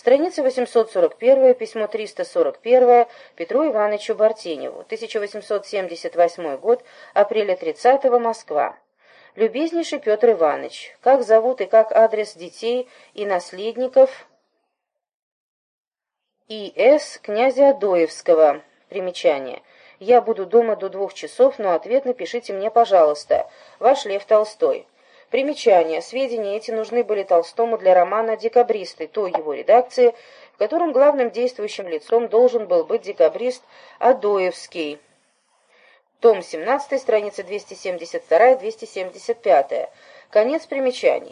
Страница 841, письмо 341 Петру Ивановичу Бартеневу, 1878 год, апреля 30 Москва. Любезнейший Петр Иванович, как зовут и как адрес детей и наследников И.С. князя Адоевского. Примечание. Я буду дома до двух часов, но ответ напишите мне, пожалуйста. Ваш Лев Толстой. Примечание. Сведения эти нужны были Толстому для романа «Декабристы», той его редакции, в котором главным действующим лицом должен был быть декабрист Адоевский. Том 17, страница 272-275. Конец примечаний.